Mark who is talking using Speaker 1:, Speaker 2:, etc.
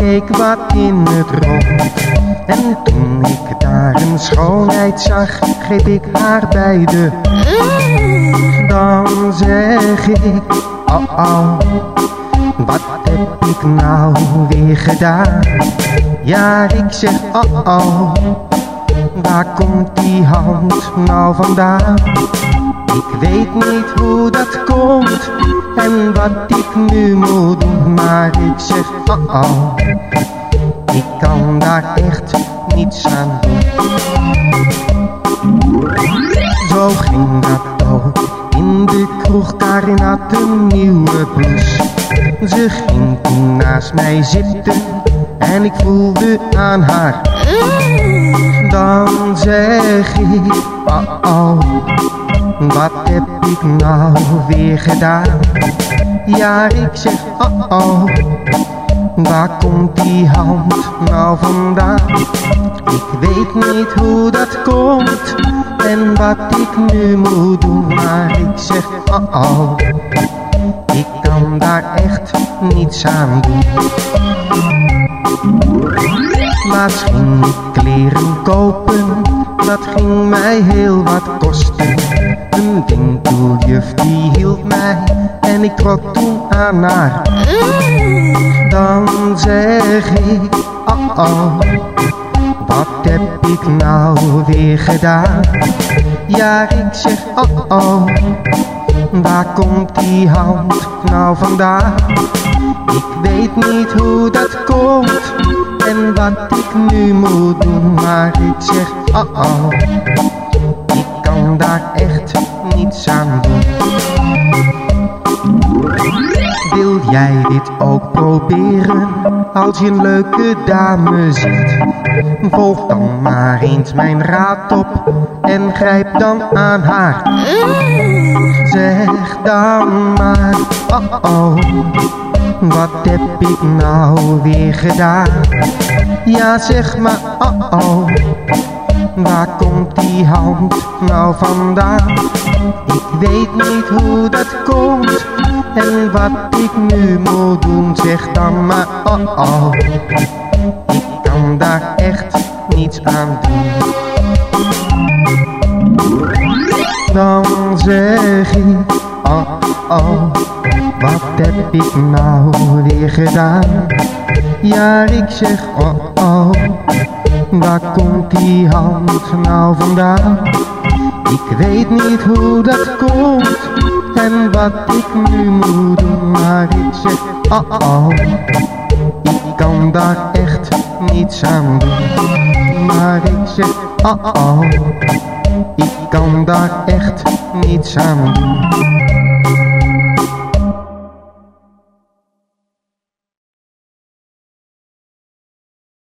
Speaker 1: keek wat in het rond. En toen ik daar een schoonheid zag, greep ik haar bij de. Dan zeg ik, oh oh, wat heb ik nou weer gedaan? Ja, ik zeg, oh oh, waar komt die hand nou vandaan? Ik weet niet hoe dat komt en wat ik nu moet doen, maar ik zeg oh ik kan daar echt niets aan doen. Zo ging dat ook in de kroeg, Karin had een nieuwe blouse. Ze ging toen naast mij zitten en ik voelde aan haar. Dan zeg ik, oh, wat heb ik nou weer gedaan? Ja, ik zeg, oh oh, waar komt die hand nou vandaan? Ik weet niet hoe dat komt en wat ik nu moet doen, maar ik zeg, oh oh, ik kan daar echt niets aan doen. Laatst ging ik kleren kopen, dat ging mij heel wat kosten. Een winkeljuf die hield mij en ik trok toen aan haar. Dan zeg ik, oh oh, wat heb ik nou weer gedaan? Ja, ik zeg, oh oh, waar komt die hand nou vandaan? Ik weet niet hoe dat komt en wat ik nu moet doen, maar ik zeg, oh oh, jij dit ook proberen? Als je een leuke dame ziet, volg dan maar eens mijn raad op en grijp dan aan haar. Zeg dan maar, oh oh, wat heb ik nou weer gedaan? Ja, zeg maar, oh oh, waar komt die hand nou vandaan? Ik weet niet hoe dat komt en wat ik nu moet doen, zeg dan maar, oh oh, ik kan daar echt niets aan doen. Dan zeg ik, oh oh, wat heb ik nou weer gedaan? Ja, ik zeg, oh oh, waar komt die hand nou vandaan? Ik weet niet hoe dat komt en wat ik nu moet doen, maar ik zeg, oh oh, ik kan daar echt niets aan doen. Maar ik zeg, oh oh, ik kan daar echt niets aan doen.